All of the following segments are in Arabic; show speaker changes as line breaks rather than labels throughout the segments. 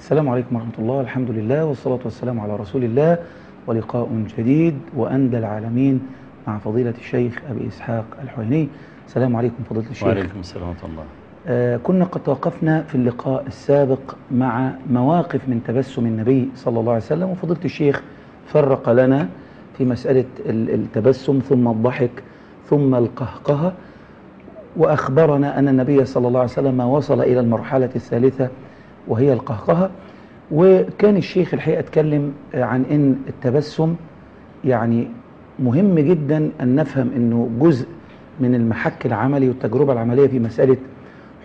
السلام عليكم ورحمة الله الحمد لله والصلاة والسلام على رسول الله ولقاء جديد وأندى العالمين مع فضيلة الشيخ أبي إسحاق الحويني. السلام عليكم فضيلة الشيخ.
وعليكم السلام ورحمة الله.
آه كنا قد توقفنا في اللقاء السابق مع مواقف من تبسم النبي صلى الله عليه وسلم وفضيلة الشيخ فرق لنا في مسألة ال- التبسم ثم الضحك ثم القهقهة وأخبرنا أن النبي صلى الله عليه وسلم وصل إلى المرحلة الثالثة وهي القهقهة. وكان الشيخ الحقيقة اتكلم عن أن التبسم يعني مهم جدا أن نفهم أنه جزء من المحك العملي والتجربة العملية في مسألة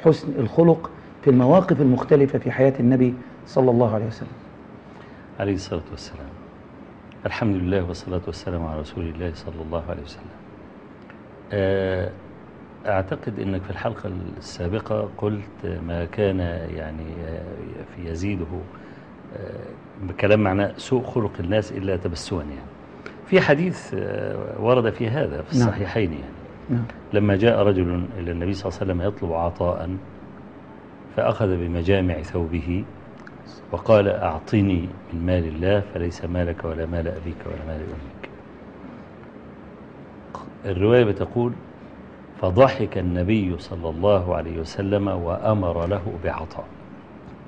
حسن الخلق في المواقف المختلفة في حياة النبي صلى الله عليه وسلم.
عليه الصلاة والسلام. الحمد لله والصلاة والسلام على رسول الله صلى الله عليه وسلم. آه، أعتقد أنك في الحلقة السابقة قلت ما كان يعني آه، في يزيده آه، بكلام معناه سوء خلق الناس إلا تبسما يعني. في حديث آه، ورد في هذا في
نعم.
الصحيحين يعني.
نعم.
لما جاء رجل إلى النبي صلى الله عليه وسلم يطلب عطاء فأخذ بمجامع ثوبه وقال أعطني من مال الله فليس مالك ولا مال أبيك ولا مال أمك. الرواية بتقول فضحك النبي صلى الله عليه وسلم وأمر له بعطاء.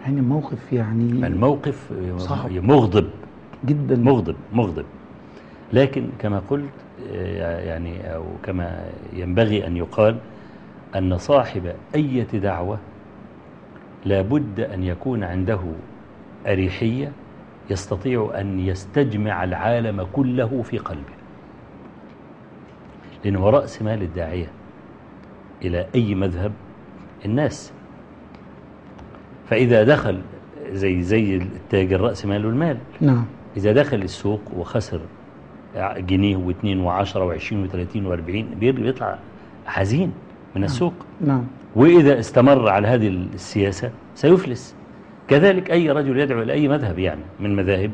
يعني موقف يعني
الموقف
صعب.
مغضب.
جدا.
مغضب مغضب. لكن كما قلت يعني أو كما ينبغي أن يقال أن صاحب أي دعوة لابد أن يكون عنده أريحية يستطيع أن يستجمع العالم كله في قلبه. لأنه رأس مال الداعية إلى أي مذهب الناس. فإذا دخل زي زي التاجر رأس ماله المال.
نعم.
إذا دخل السوق وخسر جنيه واثنين وعشرة وعشرين وثلاثين وأربعين بيطلع حزين من السوق.
نعم.
وإذا استمر على هذه السياسة سيفلس. كذلك أي رجل يدعو إلى أي مذهب يعني من مذاهب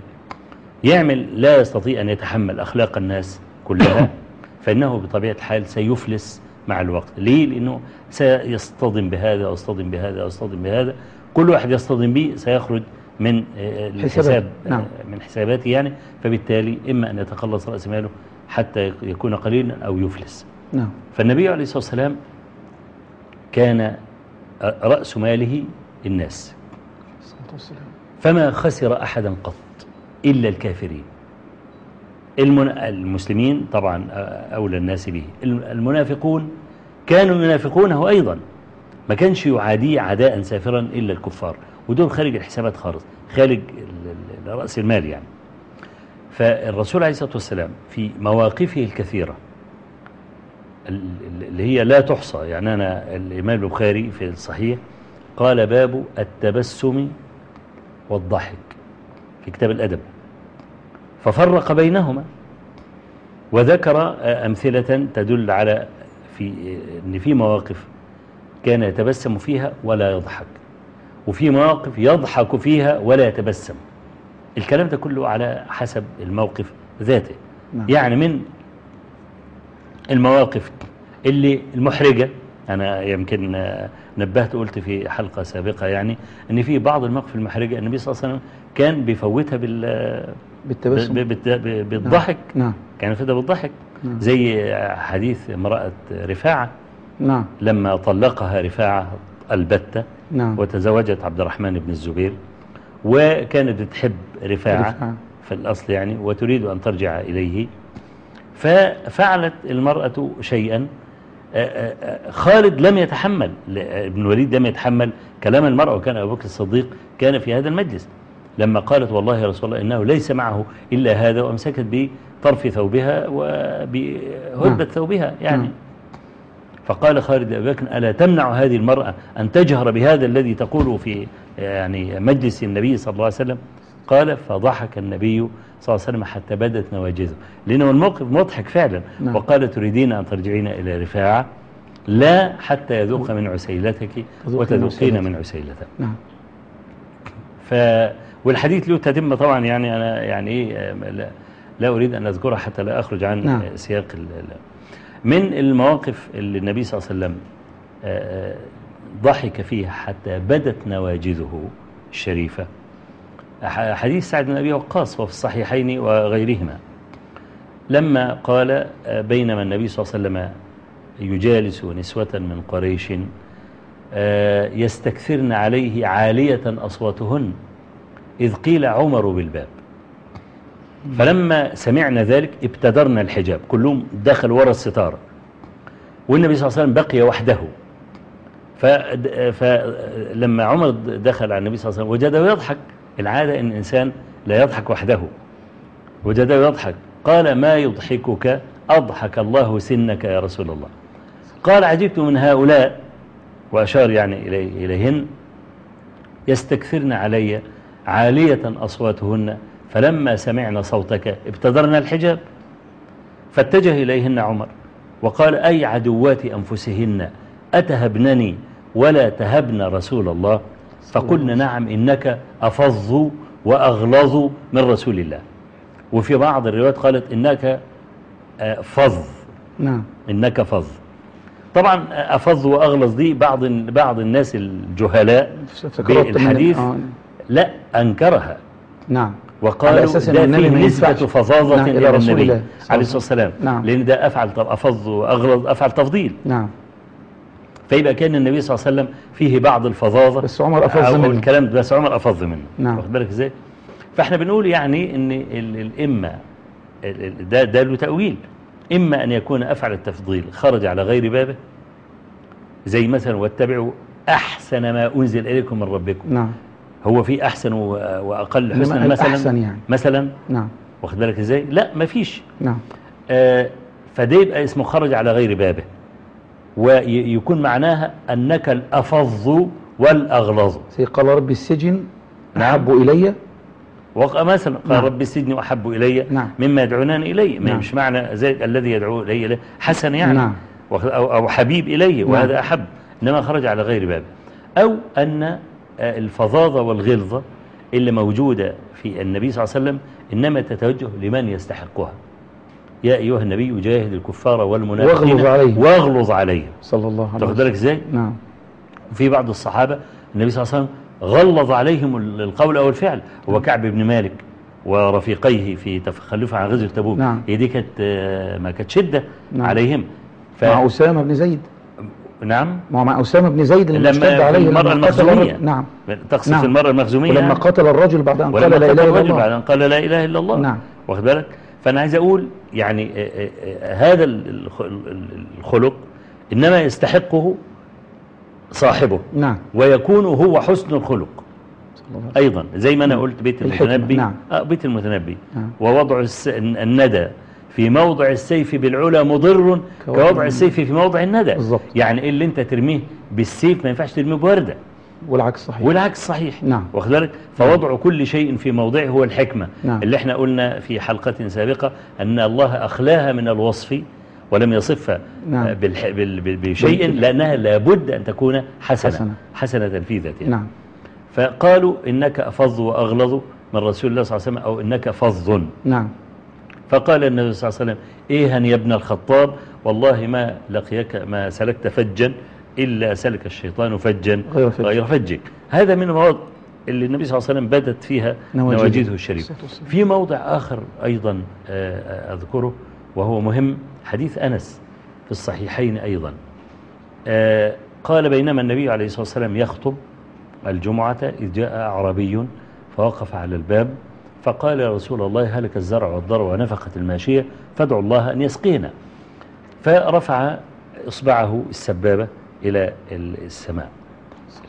يعمل لا يستطيع أن يتحمل أخلاق الناس كلها فإنه بطبيعة الحال سيفلس مع الوقت. ليه؟ لأنه سيصطدم بهذا ويصطدم بهذا ويصطدم بهذا. كل واحد يصطدم به سيخرج من آه، الحساب
نعم.
آه، من حساباته يعني. فبالتالي إما أن يتخلص رأس ماله حتى يكون قليلا أو يفلس.
نعم.
فالنبي عليه الصلاة والسلام كان رأس ماله الناس فما خسر أحدا قط إلا الكافرين. المسلمين طبعا أولى الناس به. المنافقون كانوا ينافقونه أيضا. ما كانش يعاديه عداء سافرا إلا الكفار. ودول خارج الحسابات خالص خارج رأس المال يعني. فالرسول عليه الصلاة والسلام في مواقفه الكثيرة ال- ال- اللي هي لا تحصى. يعني أنا الإمام البخاري في الصحيح قال باب التبسم والضحك في كتاب الأدب. ففرق بينهما. وذكر أمثلة تدل على في أن في مواقف كان يتبسم فيها ولا يضحك وفي مواقف يضحك فيها ولا يتبسم. الكلام ده كله على حسب الموقف ذاته.
نعم.
يعني من المواقف اللي المحرجة أنا يمكن نبهت قلت في حلقة سابقة يعني أن في بعض المواقف المحرجة النبي صلى الله عليه وسلم كان بيفوتها بال
بالتبسم.
ب- بالضحك.
نعم.
كان يفوتها بالضحك.
نعم.
زي حديث امرأة رفاعة.
نعم.
لما طلقها رفاعة البتة
نعم.
وتزوجت عبد الرحمن بن الزبير وكانت بتحب رفاعة
رفاعة.
في الأصل يعني وتريد أن ترجع إليه. ففعلت المرأة شيئا. خالد لم يتحمل ابن الوليد لم يتحمل كلام المرأة وكان أبو بكر الصديق كان في هذا المجلس. لما قالت والله يا رسول الله إنه ليس معه إلا هذا وأمسكت بطرف ثوبها وبهدبة
نعم.
ثوبها يعني. فقال خالد أبي بكر ألا تمنع هذه المرأة أن تجهر بهذا الذي تقوله في يعني مجلس النبي صلى الله عليه وسلم قال فضحك النبي صلى الله عليه وسلم حتى بدت نواجذه لأنه الموقف مضحك فعلا
نعم.
وقال تريدين أن ترجعين إلى رفاعة لا حتى يذوق من عسيلتك
تذوقين
وتذوقين
عسيلتك.
من عسيلته
نعم
ف والحديث له تتمة طبعا يعني أنا يعني إيه لا, لا أريد أن أذكرها حتى لا أخرج عن
نعم.
سياق من المواقف اللي النبي صلى الله عليه وسلم آه، آه، ضحك فيها حتى بدت نواجذه الشريفة. حديث سعد بن أبي وقاص وفي الصحيحين وغيرهما. لما قال آه، بينما النبي صلى الله عليه وسلم يجالس نسوة من قريش يستكثرن عليه عالية أصواتهن. إذ قيل عمر بالباب. فلما سمعنا ذلك ابتدرنا الحجاب. كلهم دخل وراء الستارة. والنبي صلى الله عليه وسلم بقي وحده. فلما عمر دخل على النبي صلى الله عليه وسلم وجده يضحك. العادة أن الإنسان لا يضحك وحده. وجده يضحك. قال ما يضحكك؟ أضحك الله سنك يا رسول الله. قال عجبت من هؤلاء. وأشار يعني إلي إليهن. يستكثرن علي. عالية أصواتهن فلما سمعنا صوتك ابتدرنا الحجاب. فاتجه إليهن عمر وقال أي عدوات أنفسهن أتهبنني ولا تهبن رسول الله؟ فقلنا نعم إنك أفظ وأغلظ من رسول الله. وفي بعض الروايات قالت إنك آه، فظ.
نعم.
إنك فظ. طبعا أفظ وأغلظ دي بعض بعض الناس الجهلاء بالحديث.
آه،
لا أنكرها.
نعم.
وقالوا
أساس
ده فيه نسبة. فظاظة
نعم، إلى رسول
النبي عليه الصلاة والسلام.
نعم.
لأن ده أفعل طب أفظ وأغلظ أفعل تفضيل.
نعم.
فيبقى كأن النبي صلى الله عليه وسلم فيه بعض الفظاظة.
بس عمر أفظ منه.
الكلام بس عمر أفظ منه.
نعم.
واخد بالك إزاي؟ فإحنا بنقول يعني إن ال- الإمة ال- ال- ده ده له تأويل. إما أن يكون أفعل التفضيل خرج على غير بابه. زي مثلا واتبعوا أحسن ما أنزل إليكم من ربكم.
نعم.
هو في أحسن وأقل حسنا مثلا؟
الأحسن يعني.
مثلا؟
نعم.
واخد بالك إزاي؟ لا مفيش
نعم.
آه، فده يبقى اسمه خرج على غير بابه. ويكون معناها أنك الأفظ والأغلظ.
قال رب السجن
نعم.
أحب إلي.
مثلا قال
نعم.
رب السجن أحب إلي.
نعم.
مما يدعونني إليه. ما
نعم.
مش معنى زي الذي يدعو إلي حسن يعني.
نعم.
أو, أو حبيب إلي وهذا أحب. إنما خرج على غير بابه. أو أن الفظاظة والغلظة اللي موجودة في النبي صلى الله عليه وسلم إنما تتوجه لمن يستحقها. يا أيها النبي جاهد الكفار والمنافقين
واغلظ عليهم.
واغلظ عليهم.
صلى الله عليه وسلم
بالك إزاي؟
نعم.
وفي بعض الصحابة النبي صلى الله عليه وسلم غلظ عليهم ال- القول أو الفعل. هو كعب بن مالك ورفيقيه في تخلفه عن غزوة تبوك.
نعم.
هي دي كانت آه، ما كانت شدة
نعم.
عليهم. ف...
مع أسامة بن زيد.
نعم
ما هو مع أسامة بن زيد اللي
لما
اشتد عليه
المرأة المخزومية.
نعم
تقصد
نعم.
في المرة المخزومية
ولما
يعني.
قتل الرجل بعد أن قال
ولما
لا إله إلا
الرجل بعد
الله
أن قال لا إله إلا الله
نعم.
واخد بالك فأنا عايز أقول يعني آه، آه، آه، هذا ال- الخ- ال- الخلق إنما يستحقه صاحبه
نعم
ويكون هو حسن الخلق
الله.
أيضا زي ما أنا قلت بيت المتنبي
نعم.
آه بيت المتنبي
نعم.
ووضع. الندى في موضع السيف بالعلا مضر
كوضع
السيف في موضع الندى.
بالظبط.
يعني اللي أنت ترميه بالسيف ما ينفعش ترميه بوردة؟
والعكس صحيح.
والعكس صحيح.
نعم.
واخد بالك؟ فوضع كل شيء في موضعه هو الحكمة.
نعم.
اللي إحنا قلنا في حلقة سابقة أن الله أخلاها من الوصف ولم يصفها
نعم.
بالح... بال... بال- بشيء لأنها لابد أن تكون حسنة.
حسنة.
حسنة في ذاتها.
نعم.
فقالوا إنك أفظ وأغلظ من رسول الله صلى الله عليه وسلم أو إنك فظ.
نعم.
فقال النبي صلى الله عليه وسلم إيها يا ابن الخطاب والله ما لقيك ما سلكت فجا إلا سلك الشيطان فجا
غير فج.
غير فجك هذا من المواضع اللي النبي صلى الله عليه وسلم بدت فيها
نواجذه.
نواجذه الشريفة. في موضع آخر أيضا آه، آه، أذكره وهو مهم حديث أنس في الصحيحين أيضا آه، قال بينما النبي عليه الصلاة والسلام يخطب الجمعة إذ جاء أعرابي فوقف على الباب فقال يا رسول الله هلك الزرع والضرع ونفقت الماشية فادعوا الله أن يسقينا فرفع إصبعه السبابة إلى السماء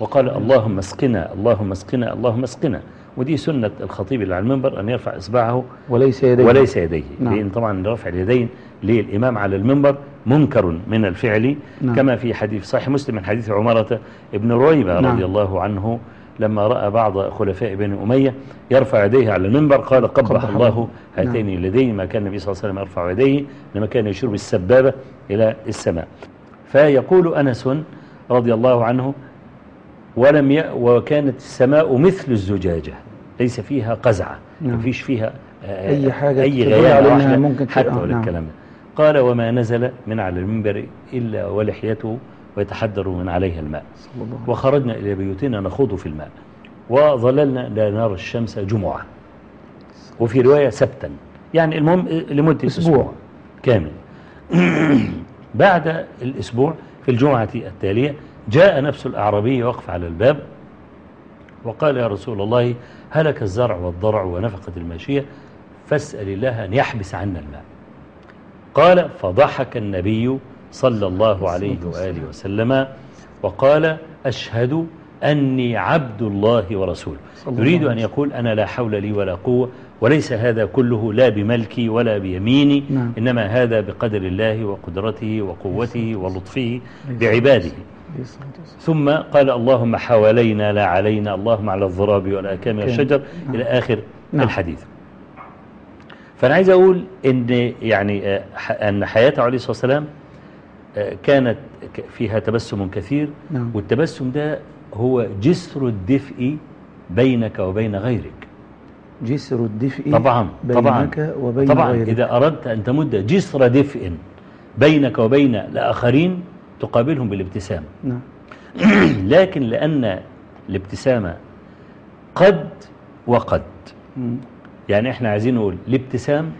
وقال اللهم اسقنا اللهم اسقنا اللهم اسقنا ودي سنة الخطيب اللي على المنبر أن يرفع إصبعه
وليس يديه
وليس يديه
نعم.
لأن طبعا رفع اليدين للإمام على المنبر منكر من الفعل
نعم.
كما في حديث صحيح مسلم من حديث عمرة ابن رويبة
نعم.
رضي الله عنه لما رأى بعض خلفاء بني أمية يرفع يديه على المنبر قال قبح الله
الله.
هاتين اليدين ما كان النبي صلى الله عليه وسلم يرفع يديه لما كان يشير بالسبابة إلى السماء فيقول أنس رضي الله عنه ولم ي... وكانت السماء مثل الزجاجة ليس فيها قزعة
نعم.
ما فيش فيها آه،
أي حاجة
أي واحدة
ممكن
حتى ولا
نعم.
الكلام قال وما نزل من على المنبر إلا ولحيته ويتحدر من عليها الماء. وخرجنا إلى بيوتنا نخوض في الماء. وظللنا لا نرى الشمس جمعة. وفي رواية سبتا. يعني المهم لمدة
أسبوع.
أسبوع. كامل. بعد الأسبوع في الجمعة التالية جاء نفس الأعرابي وقف على الباب وقال يا رسول الله هلك الزرع والضرع ونفقت الماشية فاسأل الله أن يحبس عنا الماء. قال فضحك النبي صلى الله عليه وآله وسلم وقال أشهد أني عبد الله ورسوله يريد أن يقول أنا لا حول لي ولا قوة وليس هذا كله لا بملكي ولا بيميني
نعم.
إنما هذا بقدر الله وقدرته وقوته ولطفه بعباده. ثم قال اللهم حوالينا لا علينا اللهم على الضراب والأكام والشجر
نعم.
إلى آخر
نعم.
الحديث فأنا عايز أقول إن يعني آه، أن حياته عليه الصلاة والسلام كانت فيها تبسم كثير
نعم.
والتبسم ده هو جسر الدفء بينك وبين غيرك.
جسر الدفء
طبعا طبعا.
بينك وبين
طبعا
غيرك.
إذا أردت أن تمد جسر دفء بينك وبين الآخرين تقابلهم بالابتسامة
نعم.
لكن لأن الابتسامة قد وقد.
مم.
يعني إحنا عايزين نقول الابتسام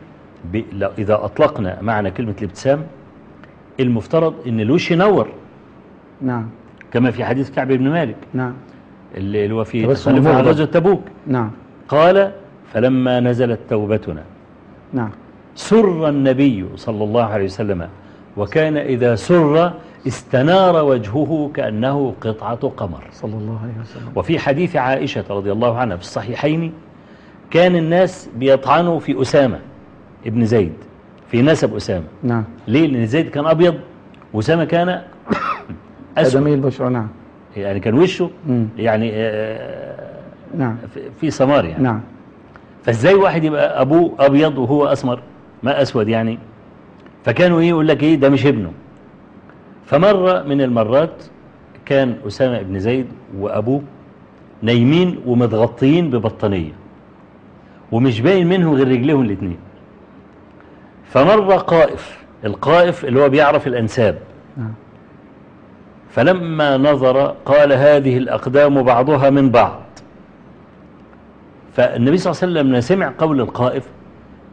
إذا أطلقنا معنى كلمة الابتسام المفترض أن الوش ينور
نعم.
كما في حديث كعب بن مالك.
نعم.
اللي هو في تخلف عن. غزوة تبوك.
نعم.
قال فلما نزلت توبتنا
نعم.
سر النبي صلى الله عليه وسلم وكان إذا سر استنار وجهه كأنه قطعة قمر.
صلى الله عليه وسلم.
وفي حديث عائشة رضي الله عنها في الصحيحين كان الناس بيطعنوا في أسامة ابن زيد. في نسب أسامة.
نعم.
ليه؟ لأن زيد كان أبيض وأسامة كان أسود.
آدمي البشر نعم.
يعني كان وشه
مم.
يعني آه،
نعم.
في- في سمار يعني.
نعم.
فإزاي واحد يبقى أبوه أبيض وهو أسمر ما أسود يعني؟ فكانوا إيه؟ يقول لك إيه؟ ده مش ابنه. فمرة من المرات كان أسامة بن زيد وأبوه نايمين ومتغطيين ببطانية ومش باين منهم غير رجليهم الاثنين فمرة قائف القائف اللي هو بيعرف الأنساب. فلما نظر قال هذه الأقدام بعضها من بعض. فالنبي صلى الله عليه وسلم سمع قول القائف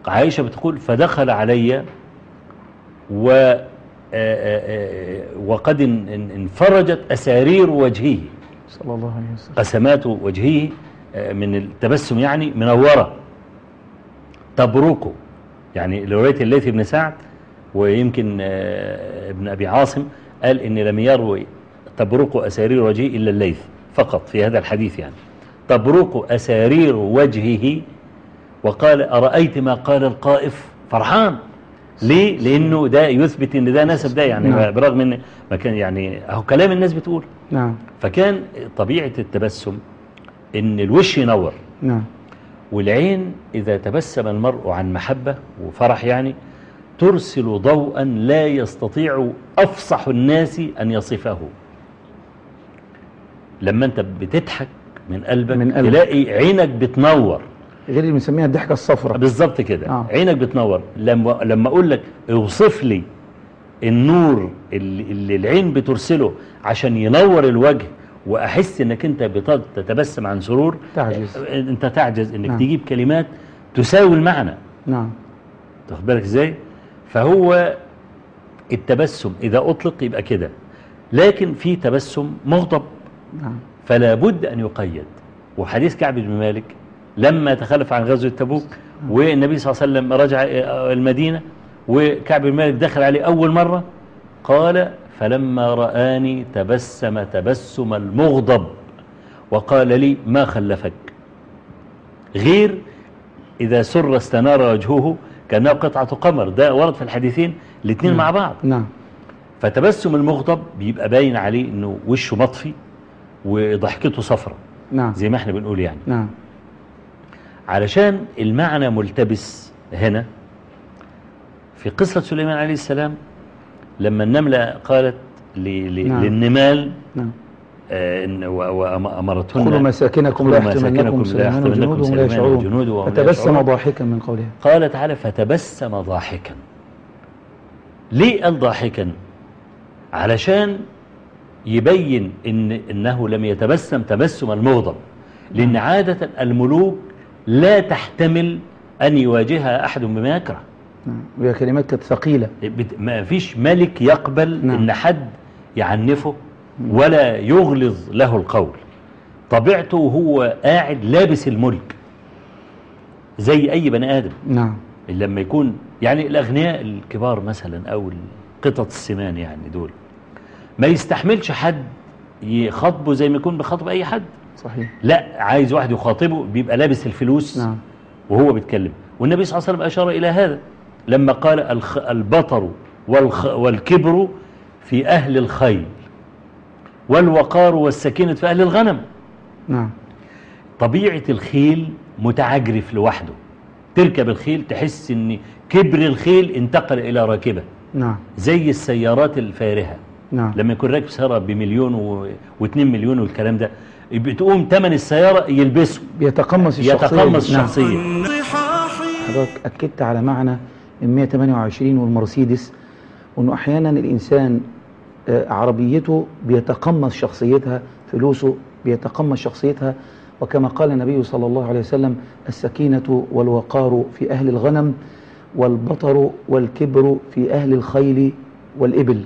عائشة بتقول فدخل علي و وقد ان- ان- انفرجت أسارير وجهه.
صلى الله عليه وسلم.
قسمات وجهه من التبسم يعني منورة. تبرقه يعني رواية الليث بن سعد ويمكن آه، ابن أبي عاصم قال إن لم يروي تبرق أسارير وجهه إلا الليث فقط في هذا الحديث يعني. تبرق أسارير وجهه وقال أرأيت ما قال القائف؟ فرحان. ليه؟ لأنه ده يثبت إن ده نسب ده يعني
نعم.
برغم إن ما كان يعني أهو كلام الناس بتقول.
نعم.
فكان طبيعة التبسم إن الوش ينور.
نعم.
والعين إذا تبسم المرء عن محبة وفرح يعني ترسل ضوءا لا يستطيع أفصح الناس أن يصفه. لما أنت بتضحك من قلبك,
من قلبك.
تلاقي عينك بتنور.
غير اللي بنسميها الضحكة الصفراء.
بالظبط كده.
آه.
عينك بتنور. لما لما أقول لك اوصف لي النور اللي, اللي العين بترسله عشان ينور الوجه وأحس إنك أنت بتتبسم عن سرور.
تعجز.
أنت تعجز إنك
نعم.
تجيب كلمات تساوي المعنى.
نعم.
تاخد بالك إزاي؟ فهو التبسم إذا أطلق يبقى كده. لكن في تبسم مغضب.
نعم.
فلا بد أن يقيد. وحديث كعب بن مالك لما تخلف عن غزوة تبوك والنبي صلى الله عليه وسلم رجع المدينة وكعب بن مالك دخل عليه أول مرة قال فلما رآني تبسم تبسم المغضب وقال لي ما خلفك؟ غير إذا سر استنار وجهه كأنه قطعة قمر ده ورد في الحديثين الاثنين مع بعض.
نعم.
فتبسم المغضب بيبقى باين عليه إنه وشه مطفي وضحكته صفرة
نعم.
زي ما إحنا بنقول يعني.
نعم.
علشان المعنى ملتبس هنا في قصة سليمان عليه السلام لما النملة قالت ل- ل-
نعم.
للنمال
نعم.
آه، وأمرتهن
ادخلوا مساكنكم لا
لا
سليمان
يحتملنكم
وجنوده ولا
سليمان وجنوده
يشعرون
وهم لا
فتبسم. ضاحكا من قولها
قال تعالى فتبسم ضاحكا. ليه قال ضاحكا؟ علشان يبين إن إنه لم يتبسم تبسم المغضب. لأن عادة الملوك لا تحتمل أن يواجهها أحد بما يكره.
نعم. وهي كلمات كانت ثقيلة.
بت- ما فيش ملك يقبل
نعم.
إن حد يعنفه ولا يغلظ له القول. طبيعته وهو قاعد لابس الملك زي أي بني آدم.
نعم.
لما يكون يعني الأغنياء الكبار مثلا أو القطط السمان يعني دول ما يستحملش حد يخاطبه زي ما يكون بيخاطب أي حد.
صحيح.
لا عايز واحد يخاطبه بيبقى لابس الفلوس
نعم.
وهو بيتكلم. والنبي صلى الله عليه وسلم أشار إلى هذا. لما قال الخ... البطر والخ... والكبر في أهل الخيل والوقار والسكينة في أهل الغنم.
نعم.
طبيعة الخيل متعجرف لوحده. تركب الخيل تحس إن كبر الخيل انتقل إلى راكبة.
نعم.
زي السيارات الفارهة.
نعم.
لما يكون راكب سيارة بمليون و... واتنين مليون والكلام ده بتقوم تمن السيارة يلبسه.
بيتقمص الشخصية.
يتقمص.
نعم.
الشخصية.
حضرتك أكدت على معنى ال 128 والمرسيدس وأنه أحيانا الإنسان آه، عربيته بيتقمص شخصيتها فلوسه بيتقمص شخصيتها وكما قال النبي صلى الله عليه وسلم السكينة والوقار في أهل الغنم والبطر والكبر في أهل الخيل والإبل.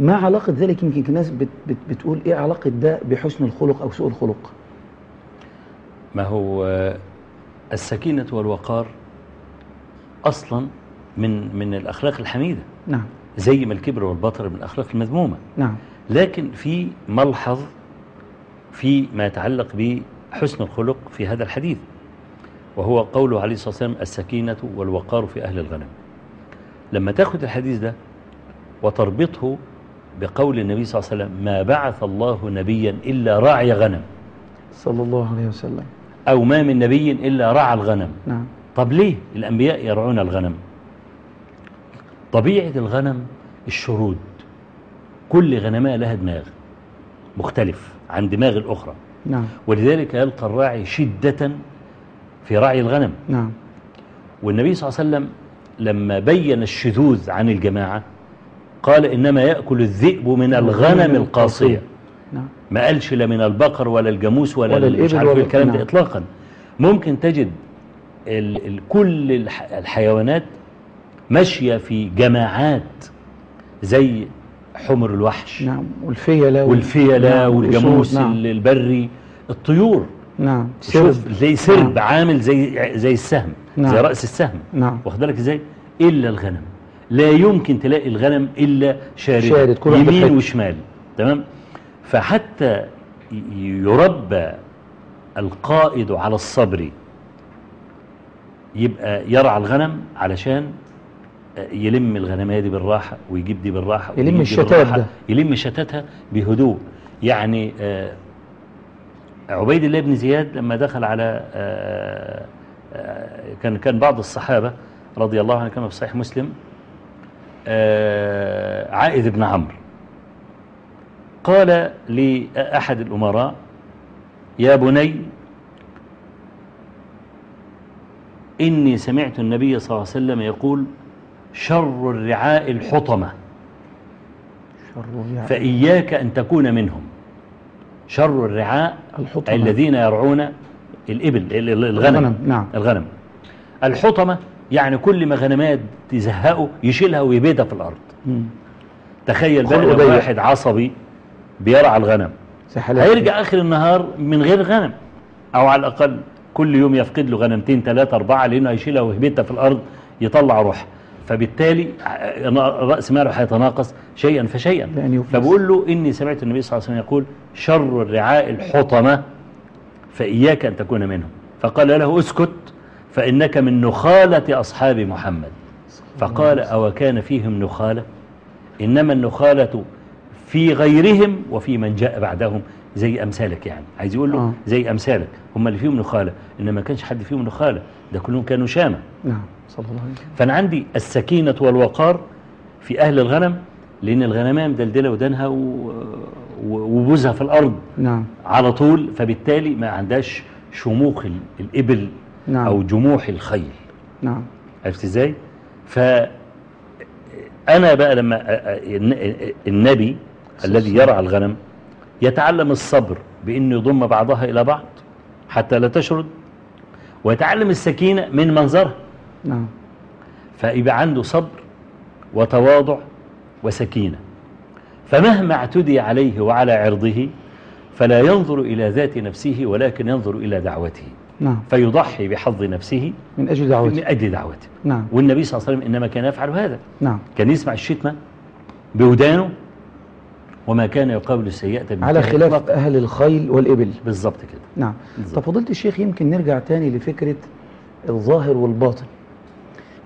ما علاقة ذلك؟ يمكن في ناس بت بت بتقول إيه علاقة ده بحسن الخلق أو سوء الخلق؟
ما هو آه، السكينة والوقار أصلا من من الأخلاق الحميدة.
نعم.
زي ما الكبر والبطر من الأخلاق المذمومة.
نعم.
لكن في ملحظ في ما يتعلق بحسن الخلق في هذا الحديث وهو قوله عليه الصلاة والسلام السكينة والوقار في أهل الغنم. لما تاخد الحديث ده وتربطه بقول النبي صلى الله عليه وسلم ما بعث الله نبيا إلا راعي غنم.
صلى الله عليه وسلم.
أو ما من نبي إلا رعى الغنم.
نعم.
طب ليه الأنبياء يرعون الغنم؟ طبيعة الغنم الشرود. كل غنماء لها دماغ مختلف عن دماغ الأخرى.
نعم.
ولذلك يلقى الراعي شدة في رعي الغنم.
نعم.
والنبي صلى الله عليه وسلم لما بين الشذوذ عن الجماعة قال إنما يأكل الذئب من الغنم القاصية.
نعم.
ما قالش لا من البقر ولا الجاموس ولا,
ولا
مش
الإبل
عارف
ولا-
إيه الكلام ده
نعم.
إطلاقا. ممكن تجد ال ال كل الح الحيوانات ماشية في جماعات زي حمر الوحش
نعم والفيلة وال-
والفيلة
نعم،
والجاموس
نعم
ال- البري الطيور
نعم
شوف. زي سرب
نعم.
عامل زي زي السهم
نعم.
زي رأس السهم
نعم
واخد بالك إزاي إلا الغنم لا يمكن تلاقي الغنم إلا شارد,
شارد، كل
يمين. وشمال تمام فحتى يربى القائد على الصبر يبقى يرعى الغنم علشان يلم الغنمية دي بالراحة ويجيب دي بالراحة
يلم الشتات. ده.
يلم شتاتها بهدوء يعني آه، عبيد الله بن زياد لما دخل على آه، آه، كان كان بعض الصحابة رضي الله عنهم كما في صحيح مسلم عائذ بن عمرو قال لأحد الأمراء يا بني إني سمعت النبي صلى الله عليه وسلم يقول شر الرعاء الحطمة.
شر
فإياك أن تكون منهم. شر الرعاء
الحطمة.
الذين يرعون الإبل ال- ال- الغنم.
الغنم، نعم.
الغنم. الحطمة يعني كل ما غنمات تزهقه يشيلها ويبيدها في الأرض. تخيل بقى
ضيق.
واحد عصبي بيرعى الغنم. هيرجع آخر النهار من غير غنم. أو على الأقل كل يوم يفقد له غنمتين ثلاثة أربعة لأنه هيشيلها ويهبطها في الأرض يطلع روح فبالتالي رأس ماله هيتناقص شيئا فشيئا.
يفلس.
فبقول له إني سمعت النبي صلى الله عليه وسلم يقول شر الرعاء الحطمة فإياك أن تكون منهم. فقال له اسكت فإنك من نخالة أصحاب محمد. فقال أو كان فيهم نخالة؟ إنما النخالة في غيرهم وفي من جاء بعدهم زي أمثالك يعني. عايز يقول له
آه.
زي أمثالك هم اللي فيهم نخالة إنما ما كانش حد فيهم نخالة. ده كلهم كانوا شامة
نعم صلى الله عليه وسلم.
فأنا عندي السكينة والوقار في أهل الغنم لأن الغنمية مدلدلة ودانها و- وبوزها في الأرض.
نعم.
على طول فبالتالي ما عندهاش شموخ ال- الإبل
نعم.
أو جموح الخيل.
نعم.
عرفت إزاي؟ فأنا بقى لما النبي الذي يرعى الغنم يتعلم الصبر بأنه يضم بعضها إلى بعض حتى لا تشرد ويتعلم السكينة من منظرها
نعم.
فيبقى عنده صبر وتواضع وسكينة. فمهما اعتدي عليه وعلى عرضه فلا ينظر إلى ذات نفسه ولكن ينظر إلى دعوته.
نعم.
فيضحي بحظ نفسه
من أجل
من
دعوته
أجل دعوته.
نعم.
والنبي صلى الله عليه وسلم إنما كان يفعل هذا.
نعم.
كان يسمع الشتمة بودانه وما كان يقابل السيئة
على خلاف. أهل الخيل والإبل.
بالظبط كده.
نعم.
بالظبط.
طب فضيلة الشيخ يمكن نرجع تاني لفكرة الظاهر والباطن.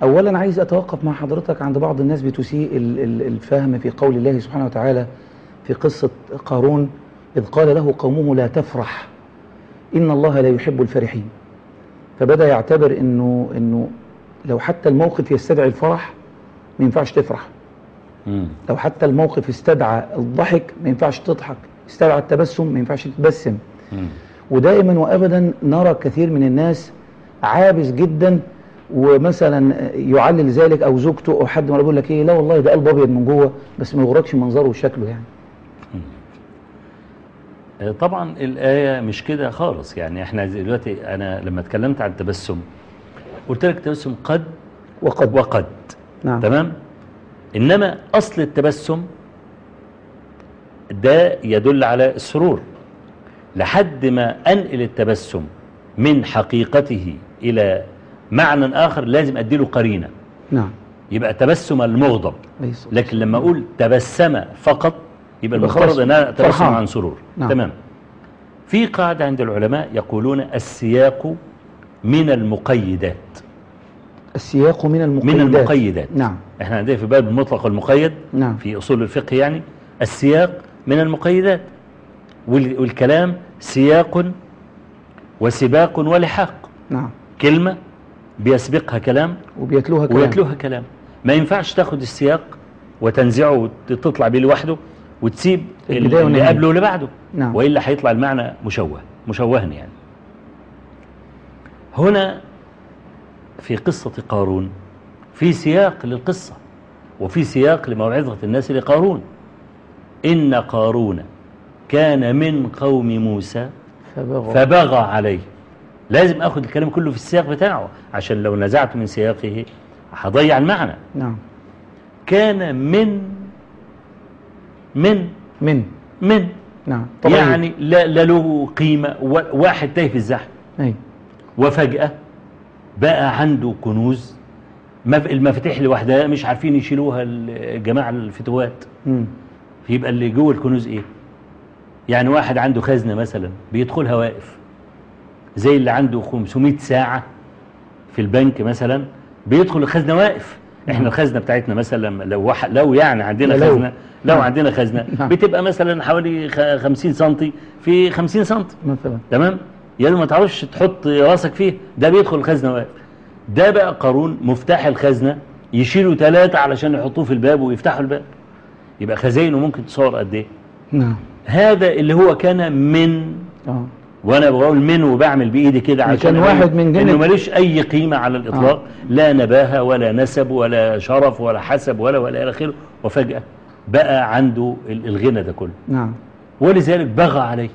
أولا عايز أتوقف مع حضرتك عند بعض الناس بتسيء ال- ال- الفهم في قول الله سبحانه وتعالى في قصة قارون إذ قال له قومه لا تفرح إن الله لا يحب الفرحين. فبدأ يعتبر إنه إنه لو حتى الموقف يستدعي الفرح ما ينفعش تفرح.
مم.
لو حتى الموقف استدعى الضحك ما ينفعش تضحك استدعى التبسم ما ينفعش تتبسم.
مم.
ودائما وابدا نرى كثير من الناس عابس جدا ومثلا يعلل ذلك أو زوجته أو حد ما يقول لك إيه لا والله ده قلب أبيض من جوه بس ما يغركش منظره وشكله يعني.
آه، طبعا الآية مش كده خالص. يعني إحنا دلوقتي أنا لما اتكلمت عن التبسم قلت لك التبسم قد
وقد.
وقد.
نعم.
تمام؟ إنما أصل التبسم ده يدل على السرور. لحد ما أنقل التبسم من حقيقته إلى معنى آخر لازم أديله قرينة.
نعم.
يبقى تبسم المغضب. لكن لما أقول تبسم فقط يبقى المفترض أن أنا تبسم
فرحان.
عن سرور.
نعم.
تمام. في قاعدة عند العلماء يقولون السياق من المقيدات.
السياق من المقيدات
من المقيدات.
نعم.
إحنا عندنا في باب المطلق والمقيد
نعم.
في أصول الفقه يعني السياق من المقيدات. وال- والكلام سياق وسباق ولحاق.
نعم.
كلمة بيسبقها كلام
وبيتلوها كلام.
ويتلوها كلام. ما ينفعش تاخد السياق وتنزعه وتطلع بيه لوحده وتسيب اللي. قبله واللي بعده
نعم.
وإلا هيطلع المعنى مشوه مشوها يعني. هنا في قصة قارون في سياق للقصة وفي سياق لموعظة الناس لقارون. إن قارون كان من قوم موسى
فبغى.
فبغى عليه. لازم أخذ الكلام كله في السياق بتاعه عشان لو نزعت من سياقه هضيع المعنى.
نعم.
كان من من
من.
من.
نعم طبعا
يعني لا, لا له قيمة واحد تايه في الزحف.
أي.
وفجأة بقى عنده كنوز مف- المفاتيح لوحدها مش عارفين يشيلوها الجماعة الفتوات. يبقى اللي جوه الكنوز إيه يعني واحد عنده خزنة مثلا بيدخلها واقف زي اللي عنده 500 ساعة في البنك مثلا بيدخل الخزنة واقف
إحنا.
الخزنة بتاعتنا مثلا لو وح... لو يعني عندنا
لو.
خزنة لو. عندنا خزنة
نعم.
بتبقى مثلا حوالي خ- 50 سنتي في 50 سنتي
مثلا
تمام يعني ما تعرفش تحط راسك فيه ده بيدخل الخزنة واقف. ده بقى قارون مفتاح الخزنة يشيلوا ثلاثة علشان يحطوه في الباب ويفتحوا الباب. يبقى خزاينه ممكن تصور قد إيه؟
نعم.
هذا اللي هو كان من
آه.
وأنا بقول من وبعمل بإيدي كده
يعني
عشان
واحد من جنة-
إنه ماليش أي قيمة على الإطلاق لا نباهة ولا نسب ولا شرف ولا حسب ولا ولا إلى آخره. وفجأة بقى عنده ال- الغنى ده كله.
نعم.
ولذلك بغى عليه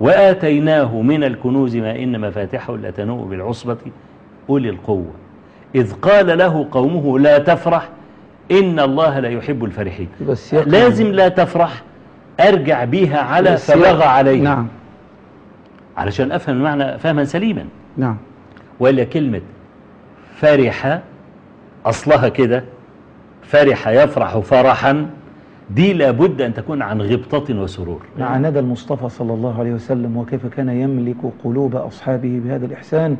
وآتيناه من الكنوز ما إن مفاتحه لتنوء بالعصبة أولي القوة. إذ قال له قومه لا تفرح إن الله لا يحب الفرحين.
السياق
لازم لا تفرح أرجع بيها على فبغى عليه
نعم.
علشان أفهم المعنى فهما سليما.
نعم.
ولا كلمة فرح أصلها كده فرح يفرح فرحا دي لابد أن تكون عن غبطة وسرور.
مع ندى المصطفى صلى الله عليه وسلم وكيف كان يملك قلوب أصحابه بهذا الإحسان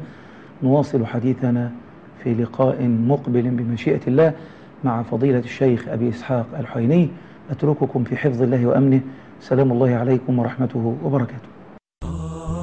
نواصل حديثنا في لقاء مقبل بمشيئة الله مع فضيلة الشيخ أبي إسحاق الحيني أترككم في حفظ الله وأمنه. سلام الله عليكم ورحمته وبركاته.